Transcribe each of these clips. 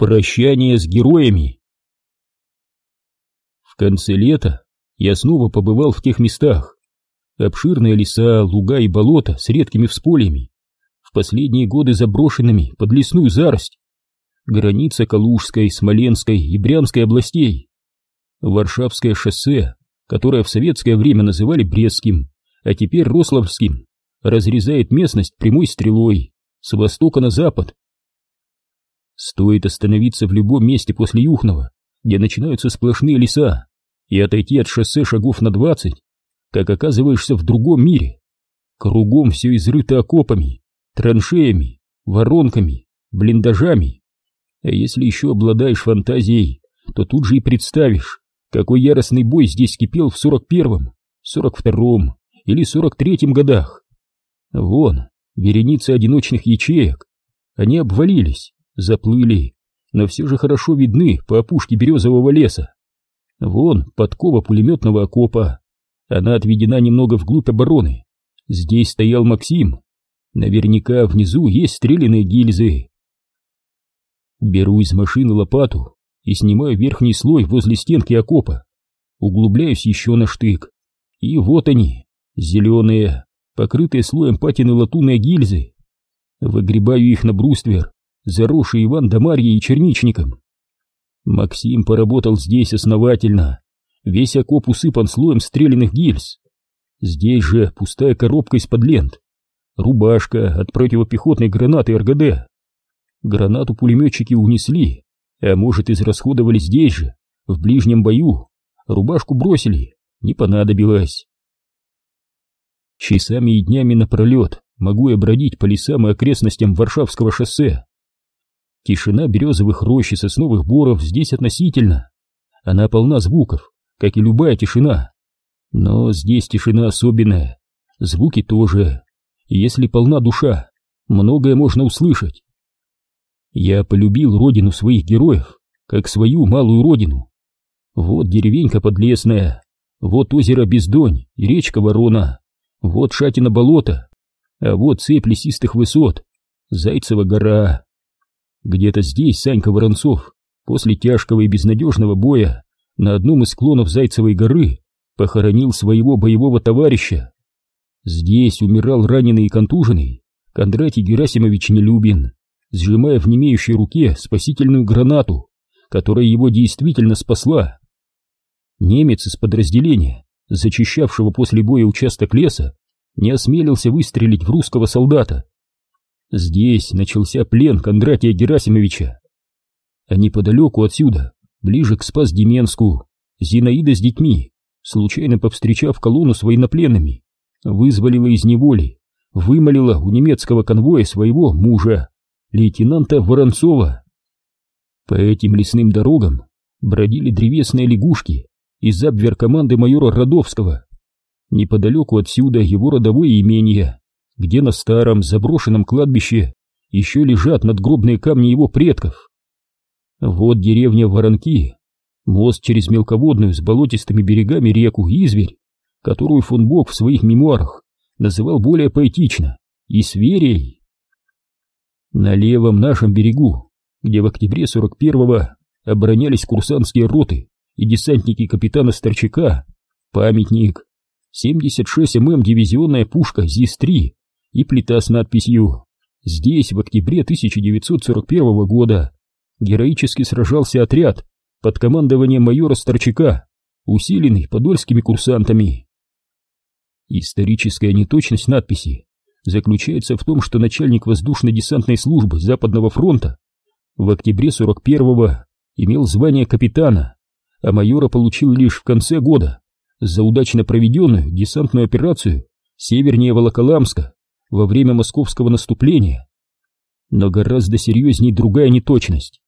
Прощание с героями. В конце лета я снова побывал в тех местах. Обширные леса, луга и болота с редкими всполями, в последние годы заброшенными под лесную зарость. Граница Калужской, Смоленской и Брянской областей. Варшавское шоссе, которое в советское время называли Брестским, а теперь Рославским, разрезает местность прямой стрелой с востока на запад Стоит остановиться в любом месте после Юхнова, где начинаются сплошные леса, и отойти от шоссе шагов на двадцать, как оказываешься в другом мире. Кругом все изрыто окопами, траншеями, воронками, блиндажами. А если еще обладаешь фантазией, то тут же и представишь, какой яростный бой здесь кипел в сорок первом, сорок втором или сорок третьем годах. Вон, вереница одиночных ячеек. Они обвалились, заплыли, но все же хорошо видны по опушке березового леса. Вон подкова пулеметного окопа. Она отведена немного вглубь обороны. Здесь стоял Максим. Наверняка внизу есть стреляные гильзы. Беру из машины лопату и снимаю верхний слой возле стенки окопа. Углубляюсь еще на штык. И вот они, зеленые, покрытые слоем патины латунные гильзы. Выгребаю их на бруствер заросший Иван да Марьей и черничником. Максим поработал здесь основательно, весь окоп усыпан слоем стрелянных гильз. Здесь же пустая коробка из-под лент, рубашка от противопехотной гранаты РГД. Гранату пулеметчики унесли, а может израсходовали здесь же, в ближнем бою. Рубашку бросили, не понадобилось. Часами и днями напролет могу я бродить по лесам и окрестностям Варшавского шоссе, Тишина березовых рощ и сосновых боров здесь относительно. Она полна звуков, как и любая тишина. Но здесь тишина особенная, звуки тоже. Если полна душа, многое можно услышать. Я полюбил родину своих героев, как свою малую родину. Вот деревенька подлесная, вот озеро Бездонь и речка Ворона, вот Шатина болото, а вот цепь лесистых высот, Зайцева гора. Где-то здесь Санька Воронцов после тяжкого и безнадежного боя на одном из склонов Зайцевой горы похоронил своего боевого товарища. Здесь умирал раненый и контуженный Кондратий Герасимович Нелюбин, сжимая в немеющей руке спасительную гранату, которая его действительно спасла. Немец из подразделения, зачищавшего после боя участок леса, не осмелился выстрелить в русского солдата, Здесь начался плен Кондратия Герасимовича. А неподалеку отсюда, ближе к Спас-Деменску, Зинаида с детьми, случайно повстречав колонну с военнопленными, вызволила из неволи, вымолила у немецкого конвоя своего мужа, лейтенанта Воронцова. По этим лесным дорогам бродили древесные лягушки из обвер команды майора Родовского. Неподалеку отсюда его родовое имение, где на старом заброшенном кладбище еще лежат надгробные камни его предков. Вот деревня Воронки, мост через мелководную с болотистыми берегами реку Изверь, которую фон Бок в своих мемуарах называл более поэтично и Сверей. На левом нашем берегу, где в октябре 41-го оборонялись курсантские роты и десантники капитана Старчака, памятник 76 ММ дивизионная пушка ЗИС-3 и плита с надписью «Здесь в октябре 1941 года героически сражался отряд под командованием майора Старчака, усиленный подольскими курсантами». Историческая неточность надписи заключается в том, что начальник воздушно-десантной службы Западного фронта в октябре 41-го имел звание капитана, а майора получил лишь в конце года за удачно проведенную десантную операцию севернее Волоколамска во время московского наступления. Но гораздо серьезней другая неточность.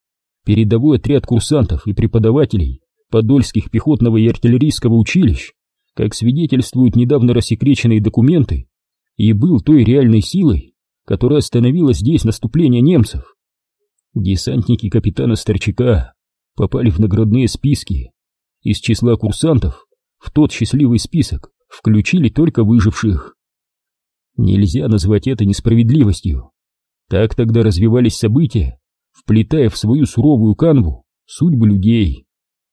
Передовой отряд курсантов и преподавателей Подольских пехотного и артиллерийского училищ, как свидетельствуют недавно рассекреченные документы, и был той реальной силой, которая остановила здесь наступление немцев. Десантники капитана Старчака попали в наградные списки. Из числа курсантов в тот счастливый список включили только выживших. Нельзя назвать это несправедливостью. Так тогда развивались события, вплетая в свою суровую канву судьбы людей.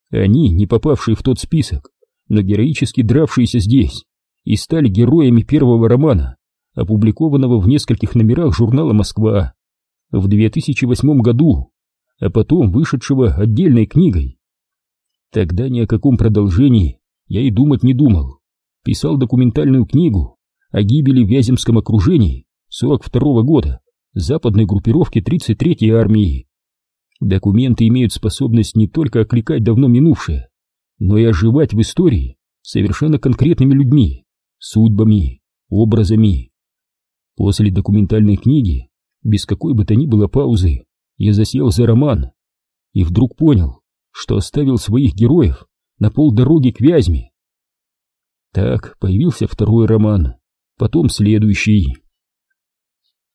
Они, не попавшие в тот список, но героически дравшиеся здесь, и стали героями первого романа, опубликованного в нескольких номерах журнала «Москва» в 2008 году, а потом вышедшего отдельной книгой. Тогда ни о каком продолжении я и думать не думал. Писал документальную книгу о гибели в Вяземском окружении 42 -го года западной группировки 33-й армии. Документы имеют способность не только окликать давно минувшее, но и оживать в истории совершенно конкретными людьми, судьбами, образами. После документальной книги, без какой бы то ни было паузы, я засел за роман и вдруг понял, что оставил своих героев на полдороги к Вязьме. Так появился второй роман, потом следующий.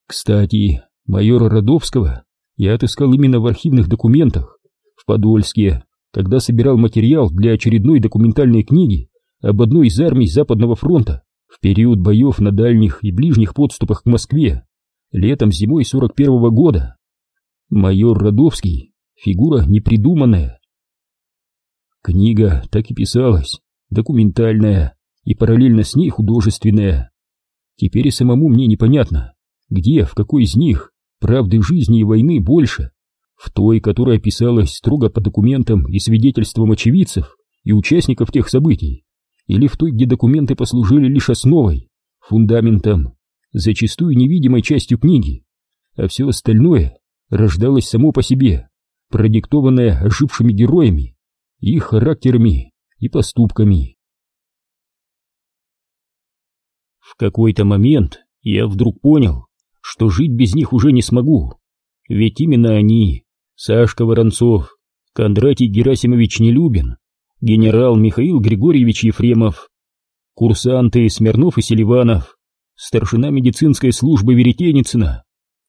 Кстати, майора Родовского я отыскал именно в архивных документах в Подольске, когда собирал материал для очередной документальной книги об одной из армий Западного фронта в период боев на дальних и ближних подступах к Москве летом-зимой 41 -го года. Майор Родовский — фигура непридуманная. Книга так и писалась, документальная и параллельно с ней художественная. Теперь и самому мне непонятно, где, в какой из них правды жизни и войны больше? В той, которая писалась строго по документам и свидетельствам очевидцев и участников тех событий, или в той, где документы послужили лишь основой, фундаментом, зачастую невидимой частью книги, а все остальное рождалось само по себе, продиктованное ожившими героями, их характерами и поступками. В какой-то момент я вдруг понял, что жить без них уже не смогу. Ведь именно они, Сашка Воронцов, Кондратий Герасимович Нелюбин, генерал Михаил Григорьевич Ефремов, курсанты Смирнов и Селиванов, старшина медицинской службы Веретеницына,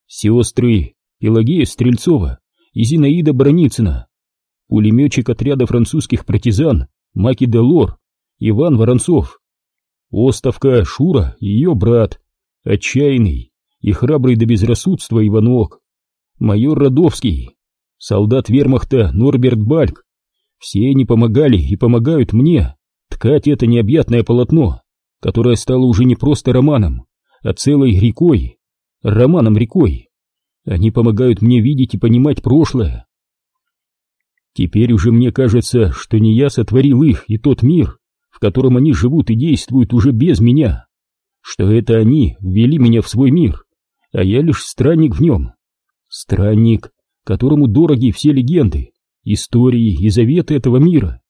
сестры Пелагея Стрельцова и Зинаида Броницына, пулеметчик отряда французских партизан Маки Делор, Иван Воронцов, Оставка Шура и ее брат, отчаянный и храбрый до безрассудства Иванок, майор Родовский, солдат вермахта Норберт Бальк. Все они помогали и помогают мне ткать это необъятное полотно, которое стало уже не просто романом, а целой рекой, романом-рекой. Они помогают мне видеть и понимать прошлое. Теперь уже мне кажется, что не я сотворил их и тот мир, в котором они живут и действуют уже без меня, что это они ввели меня в свой мир, а я лишь странник в нем. Странник, которому дороги все легенды, истории и заветы этого мира.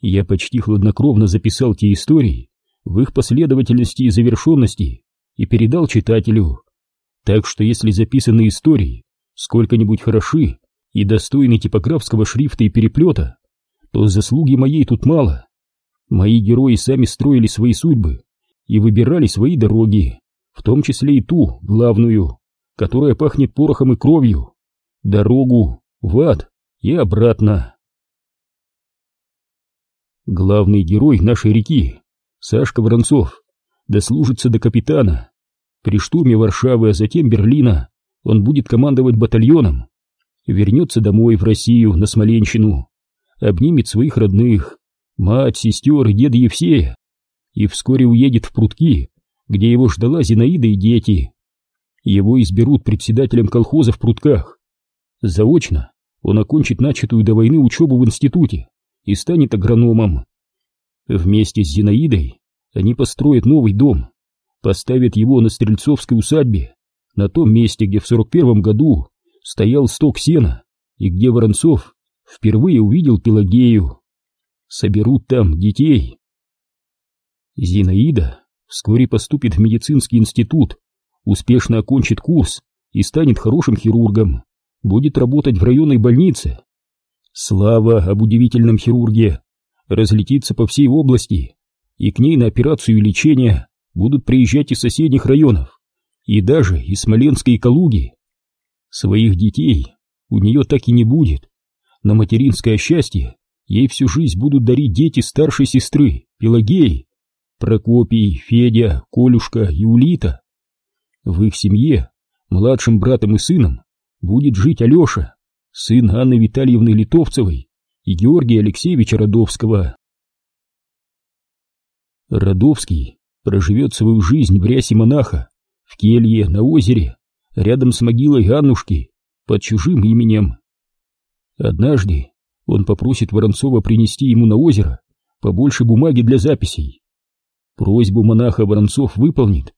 Я почти хладнокровно записал те истории в их последовательности и завершенности и передал читателю. Так что если записанные истории сколько-нибудь хороши и достойны типографского шрифта и переплета, то заслуги моей тут мало. Мои герои сами строили свои судьбы и выбирали свои дороги в том числе и ту, главную, которая пахнет порохом и кровью, дорогу в ад и обратно. Главный герой нашей реки, Сашка Воронцов, дослужится до капитана. При штурме Варшавы, а затем Берлина, он будет командовать батальоном, вернется домой в Россию, на Смоленщину, обнимет своих родных, мать, сестер и деда Евсея, и вскоре уедет в Прудки, где его ждала Зинаида и дети. Его изберут председателем колхоза в Прутках. Заочно он окончит начатую до войны учебу в институте и станет агрономом. Вместе с Зинаидой они построят новый дом, поставят его на Стрельцовской усадьбе, на том месте, где в 41 году стоял сток сена и где Воронцов впервые увидел Пелагею. Соберут там детей. Зинаида вскоре поступит в медицинский институт, успешно окончит курс и станет хорошим хирургом, будет работать в районной больнице. Слава об удивительном хирурге разлетится по всей области, и к ней на операцию и лечение будут приезжать из соседних районов, и даже из Смоленской и Калуги. Своих детей у нее так и не будет. На материнское счастье ей всю жизнь будут дарить дети старшей сестры, Пелагеи, Прокопий, Федя, Колюшка и Улита. В их семье, младшим братом и сыном, будет жить Алеша, сын Анны Витальевны Литовцевой и Георгия Алексеевича Родовского. Родовский проживет свою жизнь в рясе монаха, в келье, на озере, рядом с могилой Аннушки, под чужим именем. Однажды он попросит Воронцова принести ему на озеро побольше бумаги для записей. Просьбу монаха Воронцов выполнит.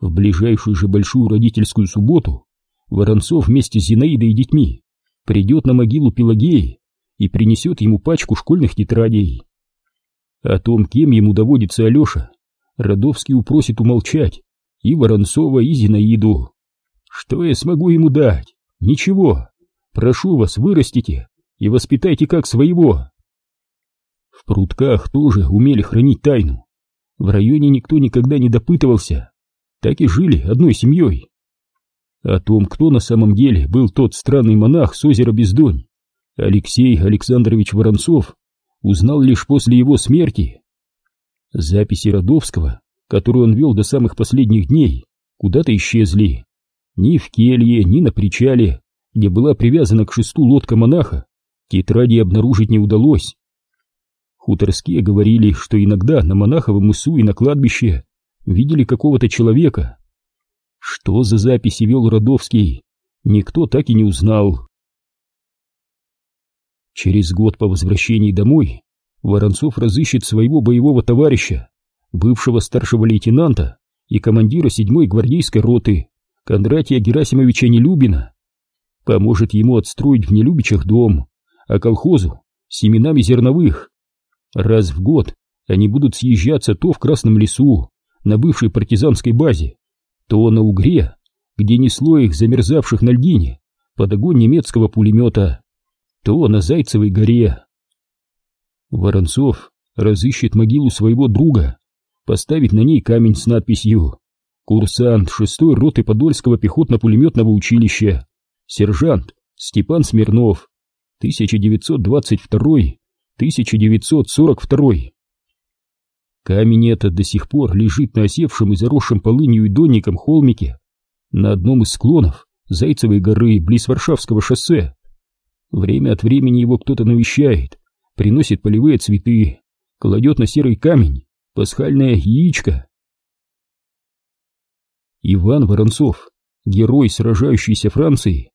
В ближайшую же большую родительскую субботу Воронцов вместе с Зинаидой и детьми придет на могилу Пелагеи и принесет ему пачку школьных тетрадей. О том, кем ему доводится Алеша, Родовский упросит умолчать и Воронцова, и Зинаиду. Что я смогу ему дать? Ничего. Прошу вас, вырастите и воспитайте как своего. В прутках тоже умели хранить тайну. В районе никто никогда не допытывался. Так и жили одной семьей. О том, кто на самом деле был тот странный монах с озера Бездонь, Алексей Александрович Воронцов узнал лишь после его смерти. Записи Родовского, которые он вел до самых последних дней, куда-то исчезли. Ни в келье, ни на причале, где была привязана к шесту лодка монаха, тетради обнаружить не удалось. Хуторские говорили, что иногда на монаховом мысу и на кладбище видели какого-то человека. Что за записи вел Родовский, никто так и не узнал. Через год по возвращении домой Воронцов разыщет своего боевого товарища, бывшего старшего лейтенанта и командира 7-й гвардейской роты Кондратия Герасимовича Нелюбина, поможет ему отстроить в Нелюбичах дом, а колхозу семенами зерновых. Раз в год они будут съезжаться то в Красном лесу, на бывшей партизанской базе, то на Угре, где несло их замерзавших на льдине под огонь немецкого пулемета то на Зайцевой горе. Воронцов разыщет могилу своего друга, поставит на ней камень с надписью «Курсант шестой роты Подольского пехотно-пулеметного училища, сержант Степан Смирнов, 1922-1942». Камень этот до сих пор лежит на осевшем и заросшем полынью и донником холмике на одном из склонов Зайцевой горы близ Варшавского шоссе. Время от времени его кто-то навещает, приносит полевые цветы, кладет на серый камень пасхальное яичко. Иван Воронцов, герой сражающейся Франции,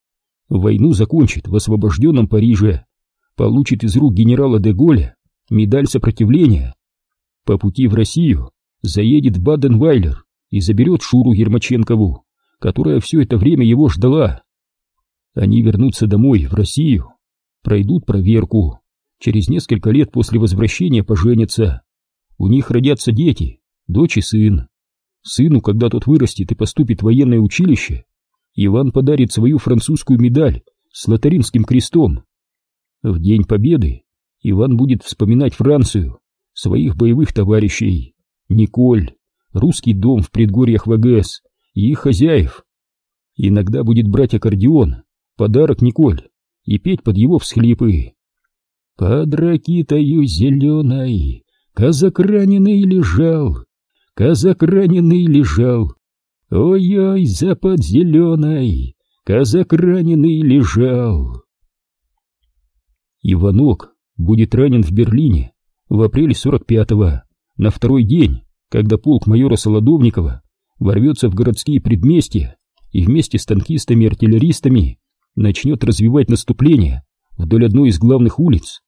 войну закончит в освобожденном Париже, получит из рук генерала де Голля медаль сопротивления. По пути в Россию заедет Баден-Вайлер и заберет Шуру Ермаченкову, которая все это время его ждала. Они вернутся домой, в Россию, пройдут проверку, через несколько лет после возвращения поженятся. У них родятся дети, дочь и сын. Сыну, когда тот вырастет и поступит в военное училище, Иван подарит свою французскую медаль с лотаринским крестом. В День Победы Иван будет вспоминать Францию, своих боевых товарищей, Николь, русский дом в предгорьях ВГС и их хозяев. Иногда будет брать аккордеон подарок Николь и петь под его всхлипы. Под ракитою зеленой казак раненый лежал, казак раненый лежал. Ой-ой, запад зеленой, казак раненый лежал. Иванок будет ранен в Берлине в апреле 45-го, на второй день, когда полк майора Солодовникова ворвется в городские предместья и вместе с танкистами и артиллеристами начнет развивать наступление вдоль одной из главных улиц.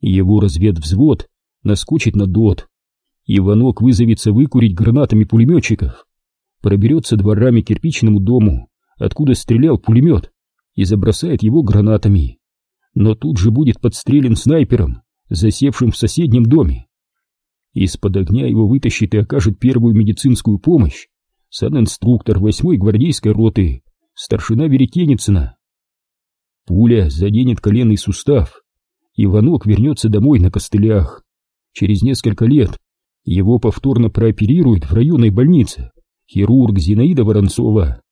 Его разведвзвод наскочит на ДОТ. Иванок вызовется выкурить гранатами пулеметчиков, проберется дворами кирпичному дому, откуда стрелял пулемет, и забросает его гранатами. Но тут же будет подстрелен снайпером, засевшим в соседнем доме. Из-под огня его вытащит и окажет первую медицинскую помощь санинструктор 8-й гвардейской роты, старшина Веретеницына. Пуля заденет коленный сустав. Иванок вернется домой на костылях. Через несколько лет его повторно прооперируют в районной больнице хирург Зинаида Воронцова.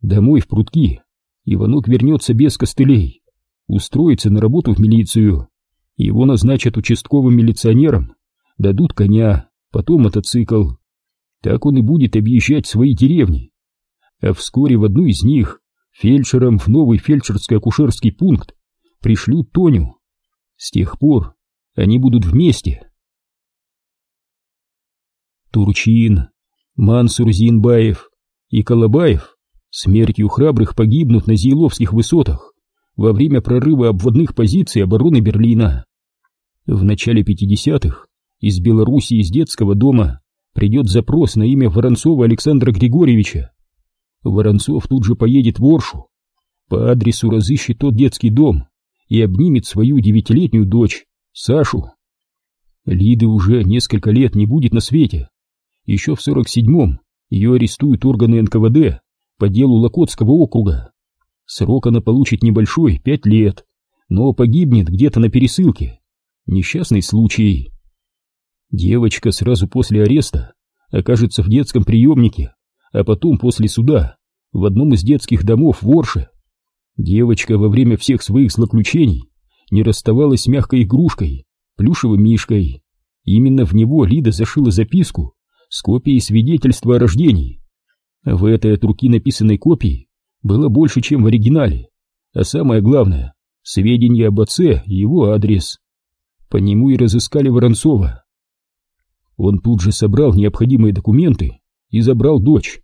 Домой в прутки Иванок вернется без костылей, устроится на работу в милицию. Его назначат участковым милиционером, дадут коня, потом мотоцикл. Так он и будет объезжать свои деревни. А вскоре в одну из них Фельдшером в новый фельдшерско-акушерский пункт пришлют Тоню. С тех пор они будут вместе. Турчин, Мансур Зинбаев и Колобаев смертью храбрых погибнут на Зиеловских высотах во время прорыва обводных позиций обороны Берлина. В начале 50-х из Белоруссии из детского дома придет запрос на имя Воронцова Александра Григорьевича. Воронцов тут же поедет в Оршу, по адресу разыщет тот детский дом и обнимет свою девятилетнюю дочь, Сашу. Лиды уже несколько лет не будет на свете. Еще в 47-м ее арестуют органы НКВД по делу Локотского округа. Срок она получит небольшой, пять лет, но погибнет где-то на пересылке. Несчастный случай. Девочка сразу после ареста окажется в детском приемнике, а потом после суда в одном из детских домов в Орше. Девочка во время всех своих злоключений не расставалась с мягкой игрушкой, плюшевым мишкой. Именно в него Лида зашила записку с копией свидетельства о рождении. В этой от руки написанной копии было больше, чем в оригинале, а самое главное — сведения об отце и его адрес. По нему и разыскали Воронцова. Он тут же собрал необходимые документы и забрал дочь.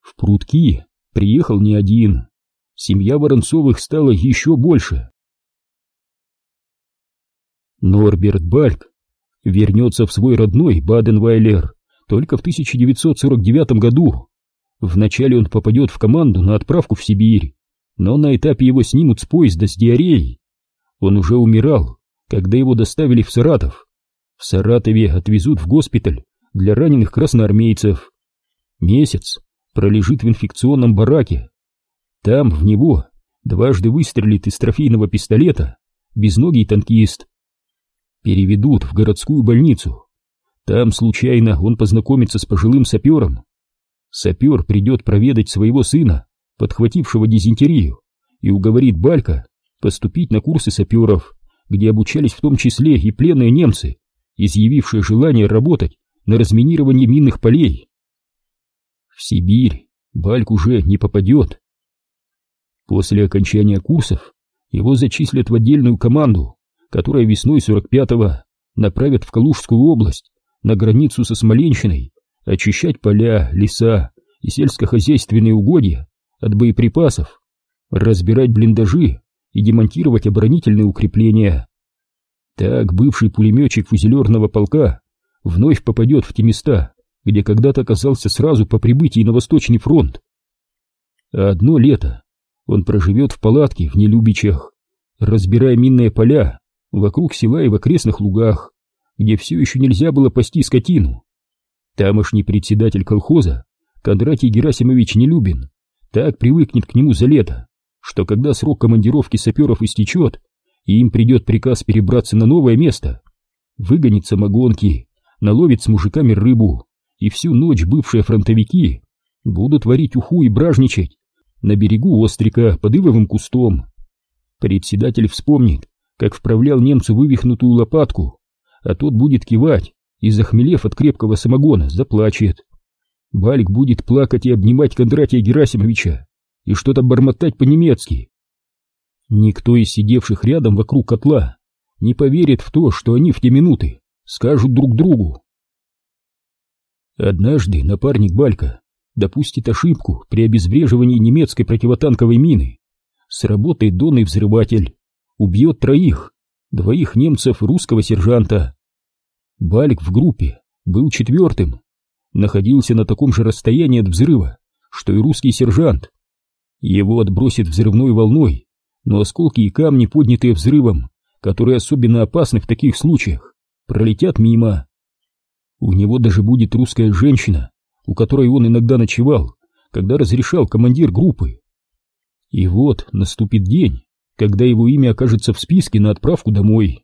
В прутки приехал не один. Семья Воронцовых стала еще больше. Норберт Бальк вернется в свой родной Баден-Вайлер только в 1949 году. Вначале он попадет в команду на отправку в Сибирь, но на этапе его снимут с поезда с диареей. Он уже умирал, когда его доставили в Саратов. В Саратове отвезут в госпиталь для раненых красноармейцев. Месяц пролежит в инфекционном бараке. Там в него дважды выстрелит из трофейного пистолета безногий танкист. Переведут в городскую больницу. Там случайно он познакомится с пожилым сапером. Сапер придет проведать своего сына, подхватившего дизентерию, и уговорит Балька поступить на курсы саперов, где обучались в том числе и пленные немцы, изъявившие желание работать на разминировании минных полей. В Сибирь Бальк уже не попадет. После окончания курсов его зачислят в отдельную команду, которая весной 45-го направят в Калужскую область, на границу со Смоленщиной, очищать поля, леса и сельскохозяйственные угодья от боеприпасов, разбирать блиндажи и демонтировать оборонительные укрепления. Так бывший пулеметчик фузелерного полка вновь попадет в те места, где когда-то оказался сразу по прибытии на Восточный фронт. А одно лето он проживет в палатке в Нелюбичах, разбирая минные поля вокруг села и в окрестных лугах, где все еще нельзя было пасти скотину. Тамошний председатель колхоза, Кондратий Герасимович Нелюбин, так привыкнет к нему за лето, что когда срок командировки саперов истечет, и им придет приказ перебраться на новое место. Выгонит самогонки, наловит с мужиками рыбу, и всю ночь бывшие фронтовики будут варить уху и бражничать на берегу острика под ивовым кустом. Председатель вспомнит, как вправлял немцу вывихнутую лопатку, а тот будет кивать и, захмелев от крепкого самогона, заплачет. Бальк будет плакать и обнимать Кондратия Герасимовича и что-то бормотать по-немецки, Никто из сидевших рядом вокруг котла не поверит в то, что они в те минуты скажут друг другу. Однажды напарник Балька допустит ошибку при обезвреживании немецкой противотанковой мины. Сработает донный взрыватель, убьет троих, двоих немцев русского сержанта. Бальк в группе был четвертым, находился на таком же расстоянии от взрыва, что и русский сержант. Его отбросит взрывной волной но осколки и камни, поднятые взрывом, которые особенно опасны в таких случаях, пролетят мимо. У него даже будет русская женщина, у которой он иногда ночевал, когда разрешал командир группы. И вот наступит день, когда его имя окажется в списке на отправку домой.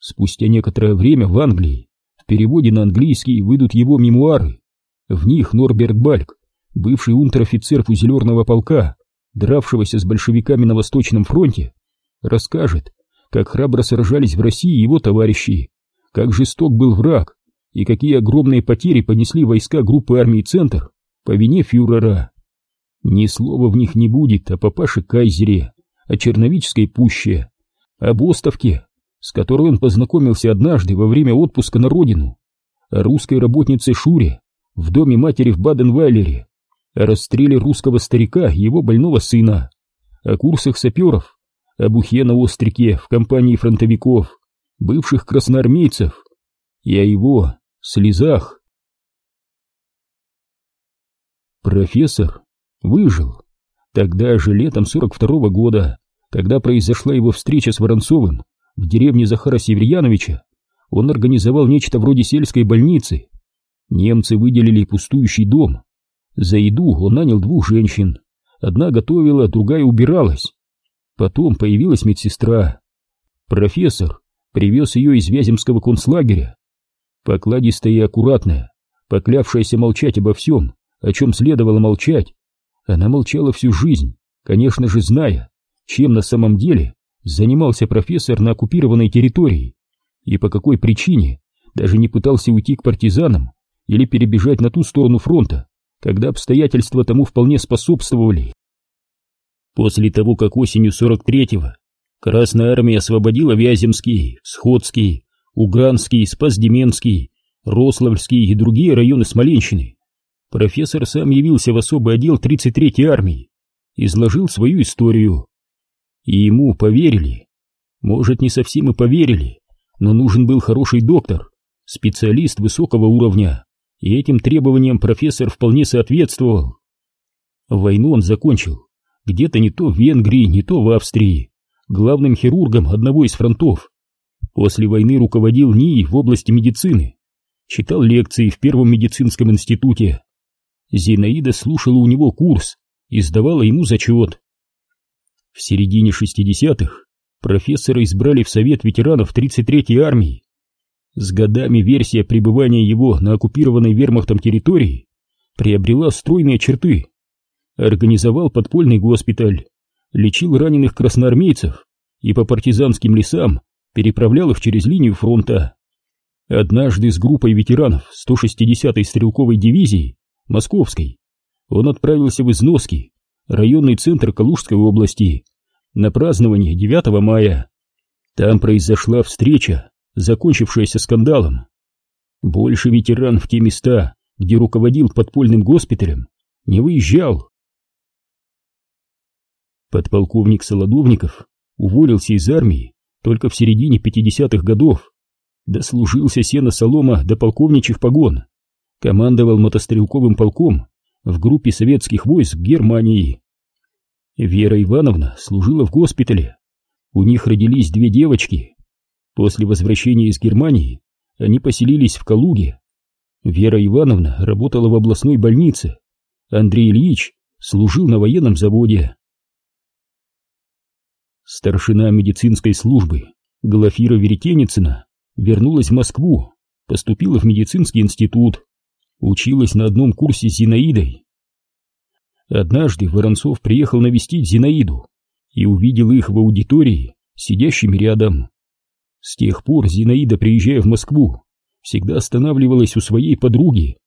Спустя некоторое время в Англии в переводе на английский выйдут его мемуары. В них Норберт Бальк, бывший унтер-офицер фузелерного полка, дравшегося с большевиками на Восточном фронте, расскажет, как храбро сражались в России его товарищи, как жесток был враг и какие огромные потери понесли войска группы армий «Центр» по вине фюрера. Ни слова в них не будет о папаше Кайзере, о Черновической пуще, об Остовке, с которой он познакомился однажды во время отпуска на родину, о русской работнице Шуре в доме матери в Баден-Вайлере, о расстреле русского старика и его больного сына, о курсах саперов, о бухе на острике в компании фронтовиков, бывших красноармейцев и о его слезах. Профессор выжил. Тогда же, летом 42-го года, когда произошла его встреча с Воронцовым в деревне Захара Северьяновича, он организовал нечто вроде сельской больницы. Немцы выделили пустующий дом. За еду он нанял двух женщин. Одна готовила, другая убиралась. Потом появилась медсестра. Профессор привез ее из Вяземского концлагеря. Покладистая и аккуратная, поклявшаяся молчать обо всем, о чем следовало молчать, она молчала всю жизнь, конечно же зная, чем на самом деле занимался профессор на оккупированной территории и по какой причине даже не пытался уйти к партизанам или перебежать на ту сторону фронта, когда обстоятельства тому вполне способствовали. После того, как осенью 43-го Красная Армия освободила Вяземский, Сходский, Угранский, Спасдеменский, Рославльский и другие районы Смоленщины, профессор сам явился в особый отдел 33-й армии, изложил свою историю. И ему поверили. Может, не совсем и поверили, но нужен был хороший доктор, специалист высокого уровня, и этим требованиям профессор вполне соответствовал. Войну он закончил где-то не то в Венгрии, не то в Австрии, главным хирургом одного из фронтов. После войны руководил НИИ в области медицины, читал лекции в Первом медицинском институте, Зинаида слушала у него курс и сдавала ему зачет. В середине 60-х профессора избрали в Совет ветеранов 33-й армии. С годами версия пребывания его на оккупированной вермахтом территории приобрела стройные черты. Организовал подпольный госпиталь, лечил раненых красноармейцев и по партизанским лесам переправлял их через линию фронта. Однажды с группой ветеранов 160-й стрелковой дивизии Московской, он отправился в Износки, районный центр Калужской области, на празднование 9 мая. Там произошла встреча, закончившаяся скандалом. Больше ветеран в те места, где руководил подпольным госпиталем, не выезжал. Подполковник Солодовников уволился из армии только в середине 50-х годов, дослужился сено-солома до полковничьих погон командовал мотострелковым полком в группе советских войск Германии. Вера Ивановна служила в госпитале. У них родились две девочки. После возвращения из Германии они поселились в Калуге. Вера Ивановна работала в областной больнице. Андрей Ильич служил на военном заводе. Старшина медицинской службы Глафира Веретеницына вернулась в Москву, поступила в медицинский институт училась на одном курсе с Зинаидой. Однажды Воронцов приехал навестить Зинаиду и увидел их в аудитории, сидящими рядом. С тех пор Зинаида, приезжая в Москву, всегда останавливалась у своей подруги.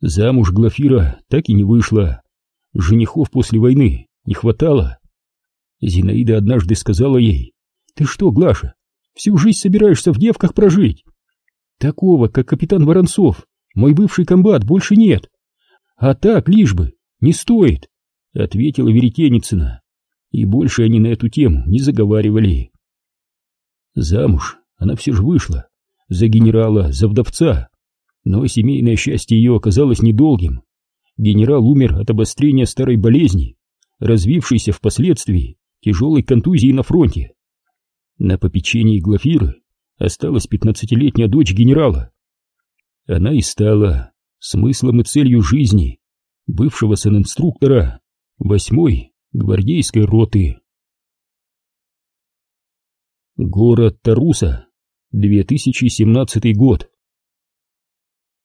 Замуж Глафира так и не вышла. Женихов после войны не хватало. Зинаида однажды сказала ей, «Ты что, Глаша, всю жизнь собираешься в девках прожить? Такого, как капитан Воронцов, мой бывший комбат больше нет. А так, лишь бы, не стоит, — ответила Веретеницына. И больше они на эту тему не заговаривали. Замуж она все же вышла, за генерала, за вдовца. Но семейное счастье ее оказалось недолгим. Генерал умер от обострения старой болезни, развившейся впоследствии тяжелой контузии на фронте. На попечении Глафиры осталась пятнадцатилетняя дочь генерала, она и стала смыслом и целью жизни бывшего санинструктора восьмой гвардейской роты. Город Таруса, 2017 год.